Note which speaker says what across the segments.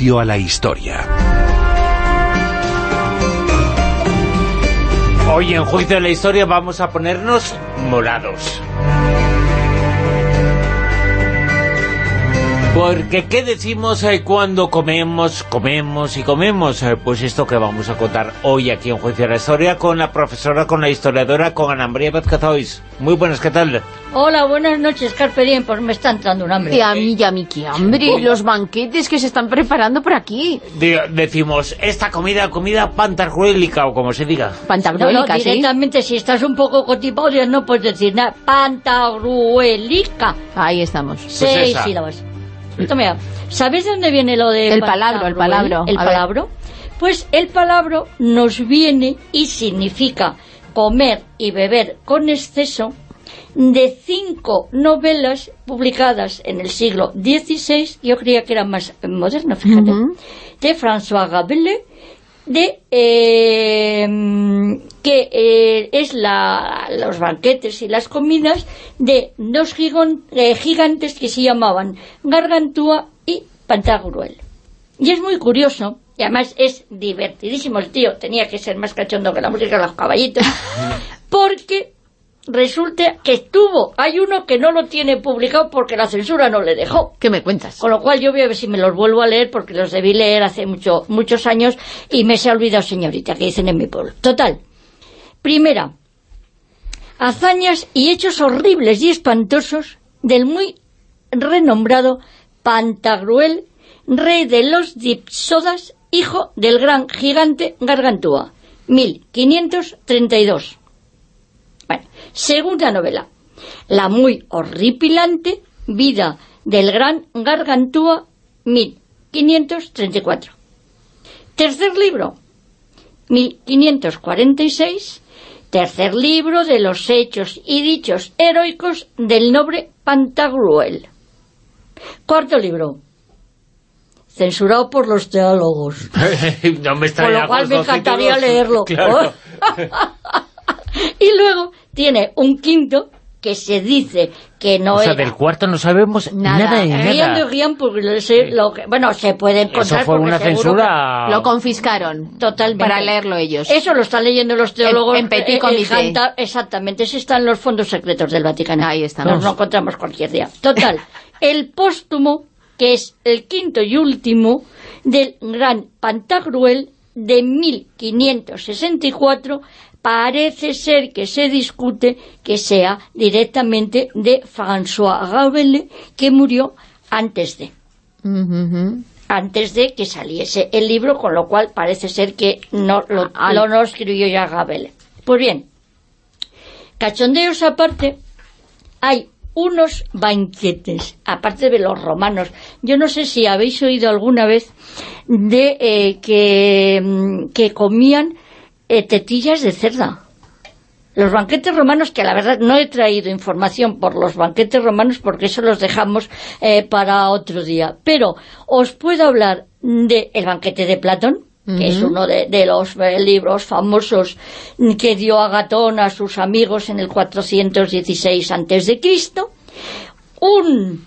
Speaker 1: a la historia.
Speaker 2: Hoy en Juicio a la Historia vamos a ponernos morados. Porque ¿qué decimos eh, cuando comemos, comemos y comemos? Eh, pues esto que vamos a contar hoy aquí en Juicio de la Historia con la profesora, con la historiadora, con Ana María Vázquez Muy buenas, ¿qué tal?
Speaker 3: Hola, buenas noches, Carpe Diem, pues me está entrando un hambre.
Speaker 4: Y a mí, y a mí, qué hambre, los banquetes que se están preparando por aquí.
Speaker 2: decimos, esta comida, comida pantagruélica, o como se diga.
Speaker 4: Pantagruélica,
Speaker 3: no, directamente, si estás un poco cotipodio, no puedes decir nada. Pantagruélica.
Speaker 4: Ahí estamos.
Speaker 3: Pues Seis sílabas. ¿Sabes de dónde viene lo de
Speaker 4: El palabro, el palabro.
Speaker 3: El palabro. Pues el palabro nos viene y significa comer y beber con exceso de cinco novelas publicadas en el siglo XVI, yo creía que era más moderno, fíjate, de François Rabelais, de eh, que eh, es la, los banquetes y las comidas de dos eh, gigantes que se llamaban Gargantúa y Pantagruel. Y es muy curioso, y además es divertidísimo el tío, tenía que ser más cachondo que la música de los caballitos, porque resulta que estuvo, hay uno que no lo tiene publicado porque la censura no le dejó.
Speaker 4: ¿Qué me cuentas?
Speaker 3: Con lo cual yo voy a ver si me los vuelvo a leer porque los debí leer hace mucho, muchos años y me se ha olvidado, señorita, que dicen en mi pueblo. Total. Primera, hazañas y hechos horribles y espantosos del muy renombrado Pantagruel, rey de los Dipsodas, hijo del gran gigante Gargantúa, 1532. Segunda novela, la muy horripilante vida del gran Gargantúa, 1534. Tercer libro, 1546, tercer libro de los hechos y dichos heroicos del noble Pantagruel. Cuarto libro, censurado por los teólogos.
Speaker 2: no me
Speaker 3: Con lo cual me encantaría leerlo. y luego tiene un quinto que se dice que no
Speaker 2: o sea,
Speaker 3: era...
Speaker 2: del cuarto no sabemos nada, nada de nada.
Speaker 3: lo que, bueno, se puede encontrar...
Speaker 2: Eso fue una censura...
Speaker 4: Lo confiscaron.
Speaker 3: Totalmente.
Speaker 4: Para leerlo ellos.
Speaker 3: Eso lo están leyendo los teólogos...
Speaker 4: En, petit comité.
Speaker 3: exactamente, ese está en los fondos secretos del Vaticano.
Speaker 4: Ahí estamos.
Speaker 3: Nos lo encontramos cualquier día. Total, el póstumo, que es el quinto y último del gran Pantagruel de 1564 parece ser que se discute que sea directamente de François Rabelais, que murió antes de. Antes de que saliese el libro, con lo cual parece ser que no lo, lo no escribió ya Rabelais. Pues bien, cachondeos aparte, hay unos banquetes, aparte de los romanos. Yo no sé si habéis oído alguna vez de eh, que, mm, que comían eh, tetillas de cerda. Los banquetes romanos, que la verdad no he traído información por los banquetes romanos porque eso los dejamos eh, para otro día. Pero os puedo hablar del el banquete de Platón, que es uno de, los eh, libros famosos que dio Agatón a sus amigos en el 416 a.C. Un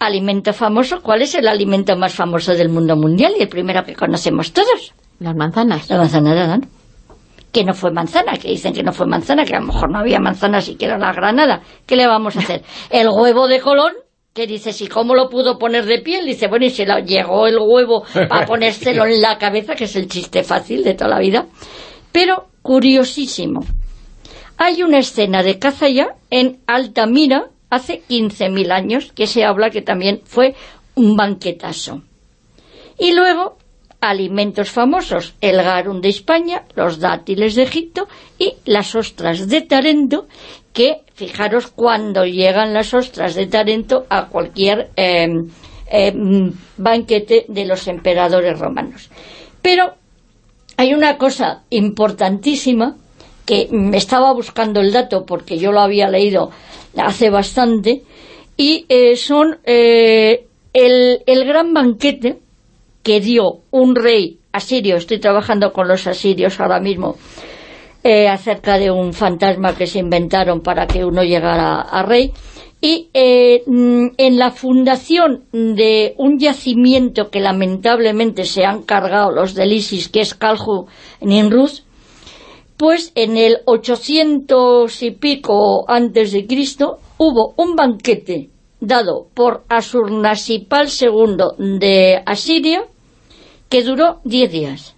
Speaker 3: alimento famoso, ¿cuál es el alimento más famoso del mundo mundial? Y el primero que conocemos todos.
Speaker 4: Las manzanas.
Speaker 3: La manzana de Adán que no fue manzana, que dicen que no fue manzana, que a lo mejor no había manzana siquiera en la granada. ¿Qué le vamos a hacer? El huevo de Colón, que dice, si cómo lo pudo poner de piel? Dice, bueno, y se lo llegó el huevo para ponérselo en la cabeza, que es el chiste fácil de toda la vida. Pero, curiosísimo, hay una escena de caza ya en Altamira, hace 15.000 años, que se habla que también fue un banquetazo. Y luego alimentos famosos, el garum de España, los dátiles de Egipto y las ostras de Tarento, que fijaros cuando llegan las ostras de Tarento a cualquier em, em, banquete de los emperadores romanos. Pero hay una cosa importantísima que me estaba buscando el dato porque yo lo había leído hace bastante y eh, son eh, el, el gran banquete que dio un rey asirio, estoy trabajando con los asirios ahora mismo, eh, acerca de un fantasma que se inventaron para que uno llegara a rey, y eh, mm, en la fundación de un yacimiento que lamentablemente se han cargado los del ISIS, que es Kalhu Ninruz, pues en el 800 y pico antes de Cristo hubo un banquete dado por Asurnasipal II de Asiria que duró 10 días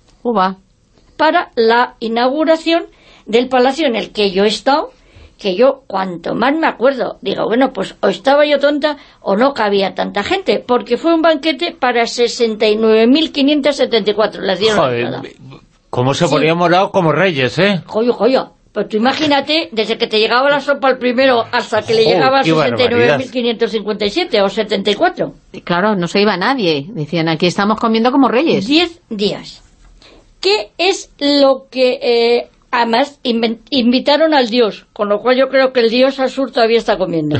Speaker 3: para la inauguración del palacio en el que yo he estado que yo cuanto más me acuerdo, digo, bueno, pues o estaba yo tonta o no cabía tanta gente, porque fue un banquete para 69.574, les dieron la
Speaker 2: Joder. ¿Cómo se
Speaker 3: Sí.
Speaker 2: ponía morado como reyes, eh?
Speaker 3: Joyo, joyo. Pues tú imagínate, desde que te llegaba la sopa al primero hasta que le
Speaker 2: Oh,
Speaker 3: llegaba a
Speaker 2: qué barbaridad.
Speaker 3: 69.557 o 74.
Speaker 4: Y Claro, no se iba nadie. Decían, aquí estamos comiendo como reyes.
Speaker 3: 10 días. ¿Qué es lo que... eh, además, invitaron al dios, con lo cual yo creo que el dios Asur todavía está comiendo.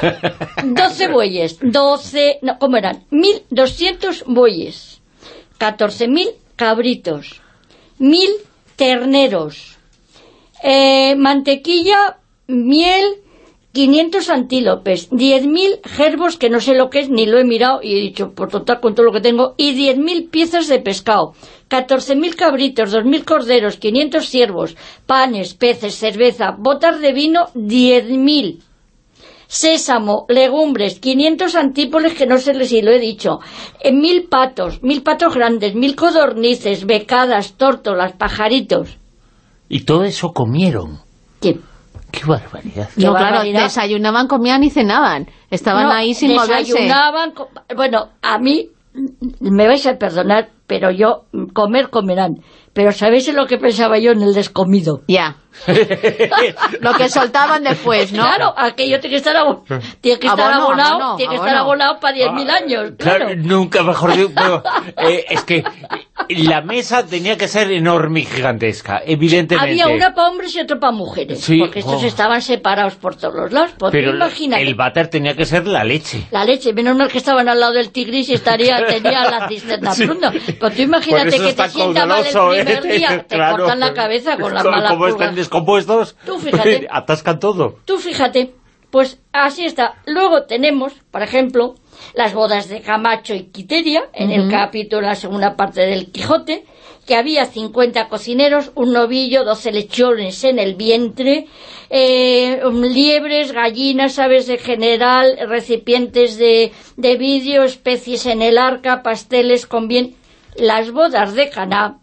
Speaker 3: 12 bueyes, 12... No, ¿cómo eran? 1.200 bueyes, 14.000 cabritos, 1.000 terneros, eh, mantequilla, miel, 500 antílopes, 10.000 gerbos, que no sé lo que es, ni lo he mirado, y he dicho, por total, con todo lo que tengo, y 10.000 piezas de pescado, 14.000 cabritos, 2.000 corderos, 500 ciervos, panes, peces, cerveza, botas de vino, 10.000 sésamo, legumbres, 500 antípoles que no sé si lo he dicho, eh, mil patos, mil patos grandes, mil codornices, becadas, tórtolas, pajaritos.
Speaker 2: Y todo eso comieron.
Speaker 3: ¿Qué?
Speaker 2: ¡Qué barbaridad!
Speaker 3: Qué
Speaker 4: No, claro,
Speaker 3: barbaridad.
Speaker 4: desayunaban, comían y cenaban. Estaban
Speaker 3: No,
Speaker 4: ahí sin moverse.
Speaker 3: desayunaban, bueno, a mí me vais a perdonar, pero yo comer comerán. Pero ¿sabéis en lo que pensaba yo en el descomido?
Speaker 4: Ya. Lo que soltaban después, ¿no?
Speaker 3: Claro, aquello tiene que estar, abo- tiene que estar
Speaker 4: Abono,
Speaker 3: abonado,
Speaker 4: abono,
Speaker 3: tiene que estar abonado para 10.000 años, claro.
Speaker 2: Claro, nunca mejor dicho, pero, eh, es que la mesa tenía que ser enorme y gigantesca, evidentemente.
Speaker 3: Había una para hombres y otra para mujeres,
Speaker 2: Sí,
Speaker 3: porque estos
Speaker 2: oh.
Speaker 3: estaban separados por todos los lados. Pues
Speaker 2: Pero
Speaker 3: imagínate,
Speaker 2: el váter tenía que ser la leche.
Speaker 3: la leche, menos mal que estaban al lado del tigris y estaría, tenía la cisterna
Speaker 2: Sí.
Speaker 3: pronto. Pues tú imagínate que te sienta mal el
Speaker 2: caudaloso,
Speaker 3: primer
Speaker 2: ¿eh?
Speaker 3: día, te
Speaker 2: Claro.
Speaker 3: cortan la cabeza con las
Speaker 2: Como-
Speaker 3: malas
Speaker 2: Como están descompuestos,
Speaker 3: Tú fíjate.
Speaker 2: atascan todo.
Speaker 3: Tú fíjate, pues así está. Luego tenemos, por ejemplo, las bodas de Camacho y Quiteria, en el capítulo, la segunda parte del Quijote, que había 50 cocineros, un novillo, 12 lechones en el vientre, eh, liebres, gallinas, aves de general, recipientes de, de vidrio, especies en el arca, pasteles con bien... Las bodas de Caná,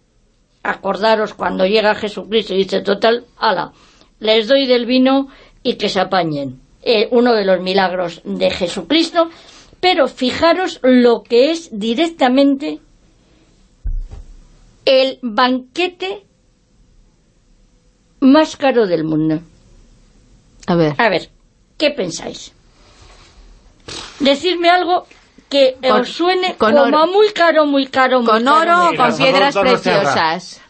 Speaker 3: acordaros cuando llega Jesucristo y dice, total, ala, les doy del vino y que se apañen. Eh, uno de los milagros de Jesucristo, pero fijaros lo que es directamente el banquete más caro del mundo.
Speaker 4: A ver.
Speaker 3: A ver, ¿qué pensáis? Decidme algo que
Speaker 4: Con-
Speaker 3: os suene
Speaker 4: con
Speaker 3: como
Speaker 4: oro.
Speaker 3: muy caro, muy caro, muy
Speaker 4: ¿Con
Speaker 3: caro,
Speaker 4: oro o con piedras preciosas?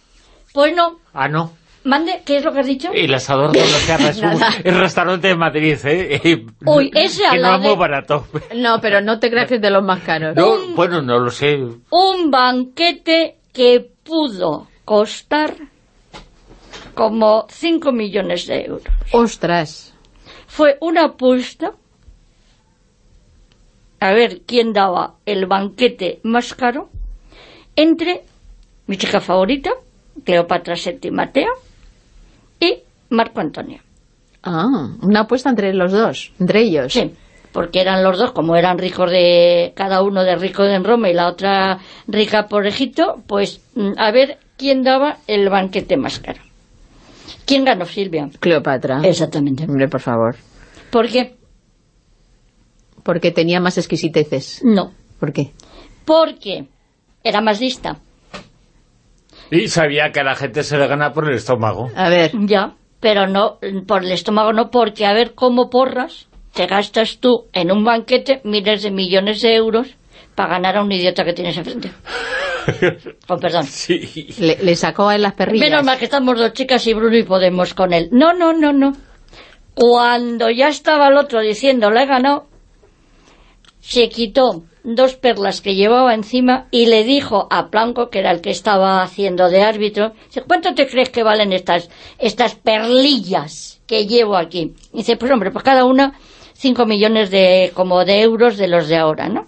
Speaker 3: Pues no,
Speaker 2: Ah, no.
Speaker 3: Mande, ¿qué es lo que has dicho?
Speaker 2: El asador de los Serra es un
Speaker 4: Nada.
Speaker 2: el restaurante de Madrid, ¿eh?
Speaker 3: Uy, ese
Speaker 2: Que no es muy barato.
Speaker 4: No, pero no te creas que es de los más caros.
Speaker 2: No, bueno, no lo sé.
Speaker 3: un banquete que pudo costar como 5 millones de euros.
Speaker 4: Ostras.
Speaker 3: Fue una apuesta a ver quién daba el banquete más caro entre mi chica favorita, Cleopatra VII Matea, y Marco Antonio.
Speaker 4: Ah, una apuesta entre los dos, entre ellos.
Speaker 3: Sí, porque eran los dos, como eran ricos de cada uno de rico en Roma y la otra rica por Egipto, pues mm, a ver quién daba el banquete más caro. ¿Quién ganó, Silvia?
Speaker 4: Cleopatra.
Speaker 3: Exactamente.
Speaker 4: Hombre, por favor.
Speaker 3: ¿Por qué?
Speaker 4: Porque tenía más exquisiteces.
Speaker 3: No.
Speaker 4: ¿Por qué?
Speaker 3: Porque era más lista.
Speaker 2: Y sabía que a la gente se le gana por el estómago.
Speaker 4: A ver.
Speaker 3: Ya, pero no por el estómago, no, porque a ver cómo porras te gastas tú en un banquete miles de millones de euros para ganar a un idiota que tienes enfrente. Con perdón.
Speaker 2: Sí.
Speaker 4: Le, le sacó a él las perrillas.
Speaker 3: Menos mal que estamos dos chicas y Bruno y Podemos con él. No, no, no, no. Cuando ya estaba el otro diciendo le he ganado, se quitó dos perlas que llevaba encima y le dijo a Blanco, que era el que estaba haciendo de árbitro, ¿cuánto te crees que valen estas, estas perlillas que llevo aquí? Y dice, pues hombre, pues cada una 5 millones de, como de euros de los de ahora, ¿no?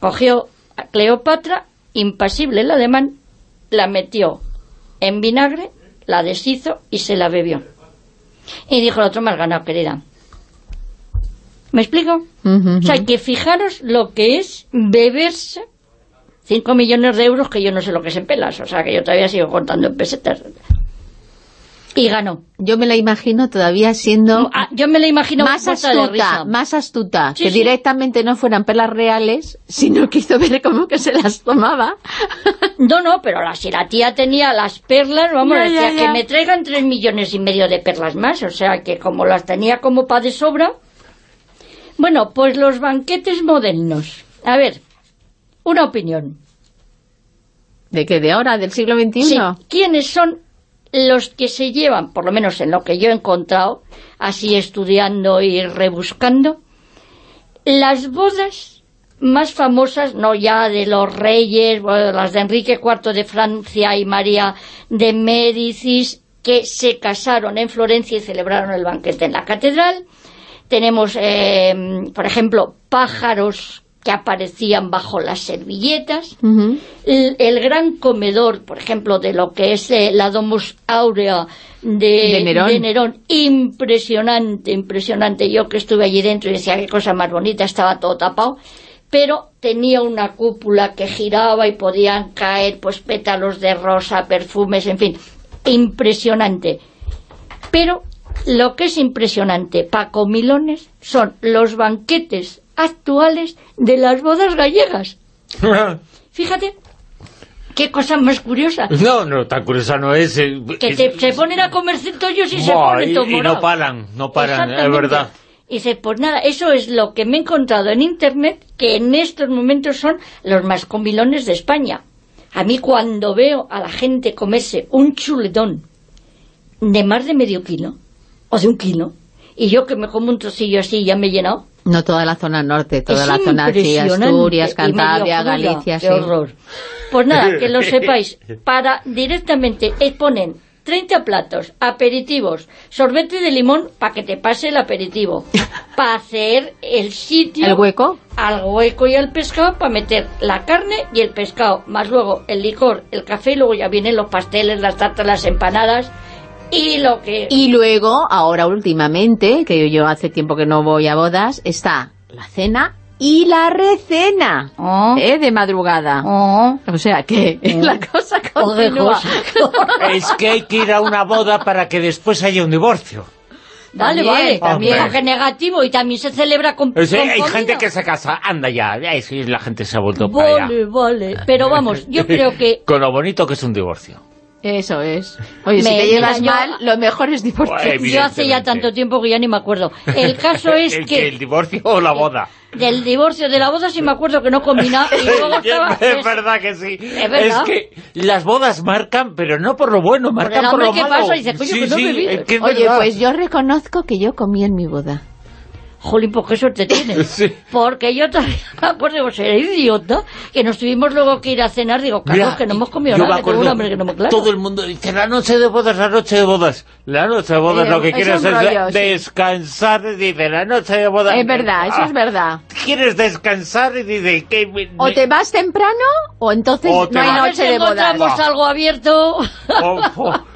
Speaker 3: Cogió a Cleopatra, impasible el ademán, la metió en vinagre, la deshizo y se la bebió. Y dijo el otro, has ganado, querida. ¿Me explico?
Speaker 4: Ujú,
Speaker 3: O sea, que fijaros lo que es beberse 5 millones de euros, que yo no sé lo que es en pelas, o sea, que yo todavía sigo contando en pesetas. Y ganó.
Speaker 4: Yo me la imagino todavía siendo
Speaker 3: Ah, yo me la imagino
Speaker 4: más
Speaker 3: de
Speaker 4: astuta,
Speaker 3: risa.
Speaker 4: más astuta,
Speaker 3: Sí,
Speaker 4: que
Speaker 3: sí.
Speaker 4: directamente no fueran perlas reales, sino que hizo ver cómo que se las tomaba.
Speaker 3: No, no, pero la, si la tía tenía las perlas, vamos,
Speaker 4: Ya,
Speaker 3: decía
Speaker 4: ya,
Speaker 3: que me traigan tres millones y medio de perlas más, o sea, que como las tenía como pa' de sobra. Bueno, pues los banquetes modernos. A ver, una opinión.
Speaker 4: ¿De qué? ¿De ahora? ¿Del siglo XXI?
Speaker 3: Sí, ¿quiénes son los que se llevan, por lo menos en lo que yo he encontrado, así estudiando y rebuscando, las bodas más famosas, no ya de los reyes, bueno, las de Enrique IV de Francia y María de Médicis, que se casaron en Florencia y celebraron el banquete en la catedral. Tenemos, eh, por ejemplo, pájaros que aparecían bajo las servilletas el gran comedor, por ejemplo, de lo que es eh, la Domus Aurea de,
Speaker 4: De Nerón.
Speaker 3: impresionante, impresionante. Yo que estuve allí dentro y decía qué cosa más bonita, estaba todo tapado, pero tenía una cúpula que giraba y podían caer pues pétalos de rosa, perfumes, en fin, impresionante. Pero lo que es impresionante, Paco Milones, son los banquetes actuales de las bodas gallegas. Fíjate, qué cosa más curiosa.
Speaker 2: no, no, tan curiosa no es. eh,
Speaker 3: Que
Speaker 2: es-
Speaker 3: te- se ponen a comer centollos y se ponen
Speaker 2: y-
Speaker 3: todos
Speaker 2: y no paran, no paran, es verdad.
Speaker 3: Y dice, pues nada, eso es lo que me he encontrado en Internet, que en estos momentos son los más comilones de España. A mí cuando veo a la gente comerse un chuletón de más de medio kilo, o de un kilo, y yo que me como un trocillo así ya me he llenado,
Speaker 4: No toda la zona norte, toda
Speaker 3: es
Speaker 4: la zona sí,
Speaker 3: impresionante.
Speaker 4: Asturias, Cantabria. Galicia,
Speaker 3: Qué
Speaker 4: sí.
Speaker 3: horror. Pues nada, que lo sepáis. Para directamente eh, ponen 30 platos, aperitivos, sorbete de limón para que te pase el aperitivo, para hacer el sitio
Speaker 4: ¿El hueco?
Speaker 3: al hueco y al pescado para meter la carne y el pescado, más luego el licor, el café y luego ya vienen los pasteles, las tartas, las empanadas y lo que...
Speaker 4: Y luego, ahora últimamente, que yo hace tiempo que no voy a bodas, está la cena y la recena,
Speaker 3: Oh,
Speaker 4: ¿eh? De madrugada.
Speaker 3: oh,
Speaker 4: O sea que la cosa
Speaker 3: oh,
Speaker 4: continúa.
Speaker 2: Es que hay que ir a una boda para que después haya un divorcio.
Speaker 3: Vale,
Speaker 4: También,
Speaker 3: vale,
Speaker 2: también.
Speaker 3: Porque negativo y también se celebra con,
Speaker 2: sea,
Speaker 3: con
Speaker 2: hay
Speaker 3: comida.
Speaker 2: gente que se casa, anda ya, es la gente se ha vuelto para allá.
Speaker 3: Vale, vale. Pero vamos, yo creo que
Speaker 2: Con lo bonito que es un divorcio.
Speaker 4: Eso es. Oye, si
Speaker 3: Me-
Speaker 4: te llevas mal, lo mejor es divorciarte.
Speaker 2: Pues,
Speaker 3: yo hace ya
Speaker 2: evidentemente.
Speaker 3: tanto tiempo que ya ni me acuerdo. El caso es
Speaker 2: ¿El,
Speaker 3: que
Speaker 2: ¿El divorcio o la boda?
Speaker 3: del divorcio de la boda sí me acuerdo que no combinaba y luego estaba...
Speaker 2: es verdad que sí.
Speaker 3: Es verdad.
Speaker 2: que las bodas marcan, pero no por lo bueno, marcan por, lo
Speaker 3: que
Speaker 2: malo.
Speaker 3: pasa y dice, coño,
Speaker 2: sí,
Speaker 3: que no he bebido.
Speaker 2: es que es
Speaker 4: Oye,
Speaker 2: verdad.
Speaker 4: pues yo reconozco que yo comí en mi boda.
Speaker 3: Jolín, pues qué suerte tienes.
Speaker 2: Sí.
Speaker 3: Porque yo todavía me acuerdo, digo, será idiota, que nos tuvimos luego que ir a cenar, digo, Carlos,
Speaker 2: Mira,
Speaker 3: que no hemos comido nada, que tengo un hambre que no me claro.
Speaker 2: Todo el mundo dice, la noche de bodas, la noche de bodas. La noche de bodas
Speaker 4: Eh,
Speaker 2: lo que
Speaker 4: es
Speaker 2: quieres es
Speaker 4: rollo, sí.
Speaker 2: descansar. Dice, la noche de bodas...
Speaker 4: Es verdad, eso
Speaker 2: Ah,
Speaker 4: es verdad.
Speaker 2: ¿Quieres descansar? Y dice, que...
Speaker 4: O te vas temprano o entonces
Speaker 2: O
Speaker 4: no hay noche de bodas.
Speaker 3: encontramos algo abierto.
Speaker 2: o- o- o- es decir,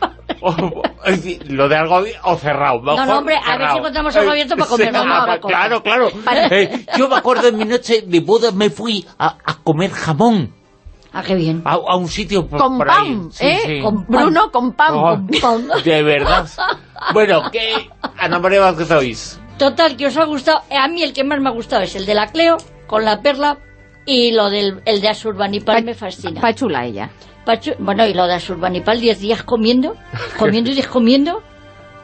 Speaker 2: lo de algo o cerrado. mejor
Speaker 3: no, hombre, a ver si encontramos algo abierto para comer,
Speaker 2: Sí,
Speaker 3: no, no,
Speaker 2: ah. Claro, claro. Eh, yo me acuerdo en mi noche de boda me fui a, a comer jamón
Speaker 3: Ah, qué bien.
Speaker 2: a, a un sitio por,
Speaker 4: Con
Speaker 2: por
Speaker 4: pan,
Speaker 2: ahí. Sí,
Speaker 4: ¿eh?
Speaker 2: sí.
Speaker 4: Con Bruno con pan.
Speaker 2: Oh,
Speaker 4: con pan.
Speaker 2: de verdad. Bueno, que Ana María Vázquez oís.
Speaker 3: Total, que os ha gustado. Eh, A mí el que más me ha gustado es el de la Cleo, con la perla, y lo del el de Asurbanipal me fascina.
Speaker 4: Pa chula ella.
Speaker 3: Pachu- bueno, y lo de Asurbanipal, 10 días comiendo, comiendo y descomiendo.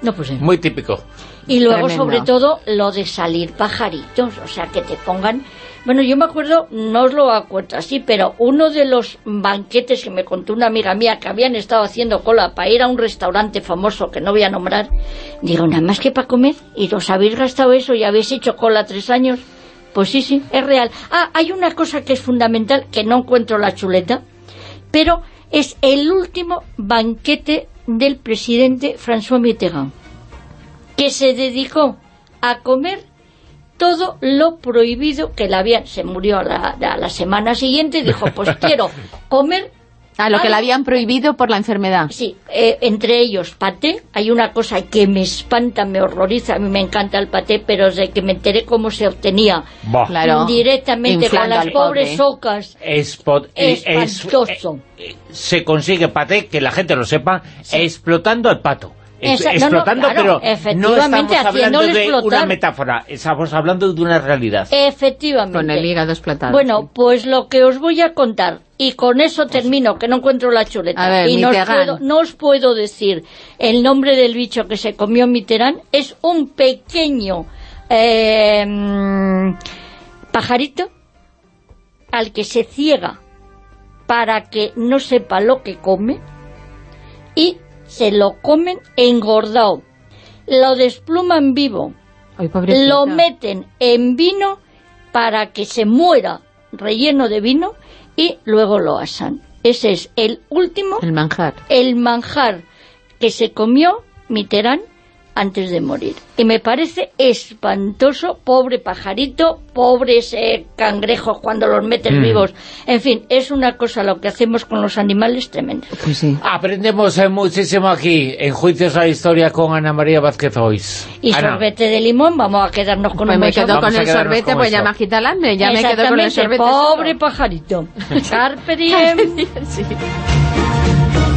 Speaker 3: No, pues.
Speaker 2: Muy típico.
Speaker 3: Y luego,
Speaker 4: Tremendo.
Speaker 3: sobre todo, lo de salir pajaritos, o sea, que te pongan... Bueno, yo me acuerdo, no os lo acuerdo así, pero uno de los banquetes que me contó una amiga mía que habían estado haciendo cola para ir a un restaurante famoso que no voy a nombrar, digo, nada más que para comer, y os habéis gastado eso y habéis hecho cola tres años, pues sí, sí, es real. Ah, hay una cosa que es fundamental, que no encuentro la chuleta, pero es el último banquete del presidente François Mitterrand que se dedicó a comer todo lo prohibido que le habían... Se murió a la, a la semana siguiente y dijo, pues quiero comer
Speaker 4: Ah, lo que le
Speaker 3: algo-
Speaker 4: habían prohibido por la enfermedad.
Speaker 3: Sí, eh, entre ellos paté. Hay una cosa que me espanta, me horroriza. A mí me encanta el paté, pero desde que me enteré cómo se obtenía.
Speaker 4: Claro.
Speaker 3: directamente con las pobres
Speaker 4: pobre.
Speaker 3: ocas.
Speaker 2: Es pot- es-
Speaker 3: Espantoso.
Speaker 2: eh, se consigue paté, que la gente lo sepa, explotando al pato. Es-
Speaker 3: Esa- no, no,
Speaker 2: explotando,
Speaker 3: claro,
Speaker 2: pero no
Speaker 3: efectivamente,
Speaker 2: estamos hablando de una metáfora, estamos hablando de una realidad.
Speaker 3: Efectivamente.
Speaker 4: Con el hígado explotado.
Speaker 3: Bueno,
Speaker 4: sí.
Speaker 3: pues lo que os voy a contar, y con eso termino, que no encuentro la chuleta,
Speaker 4: A ver,
Speaker 3: y no os, puedo, no os puedo decir el nombre del bicho que se comió Mitterrand, es un pequeño eh, mm, pajarito al que se ciega para que no sepa lo que come y se lo comen engordado. Lo despluman vivo,
Speaker 4: Ay,
Speaker 3: lo meten en vino para que se muera relleno de vino y luego lo asan. Ese es el último,
Speaker 4: El manjar.
Speaker 3: el manjar que se comió Mitterrand antes de morir. Y me parece espantoso, pobre pajarito, pobres eh, cangrejos cuando los metes
Speaker 2: Mm.
Speaker 3: vivos. En fin, es una cosa lo que hacemos con los animales tremendo.
Speaker 4: Pues sí.
Speaker 2: Aprendemos eh, muchísimo aquí, en Juicios a la Historia con Ana María Vázquez Hoys.
Speaker 3: Y
Speaker 2: Ana,
Speaker 3: sorbete de limón, vamos a quedarnos con
Speaker 4: Pues
Speaker 3: un
Speaker 4: me quedo con el sorbete, pues ya me agita el hambre. Ya me quedo con el sorbete.
Speaker 3: pobre
Speaker 4: solo.
Speaker 3: pajarito. Carpe diem.
Speaker 4: Sí.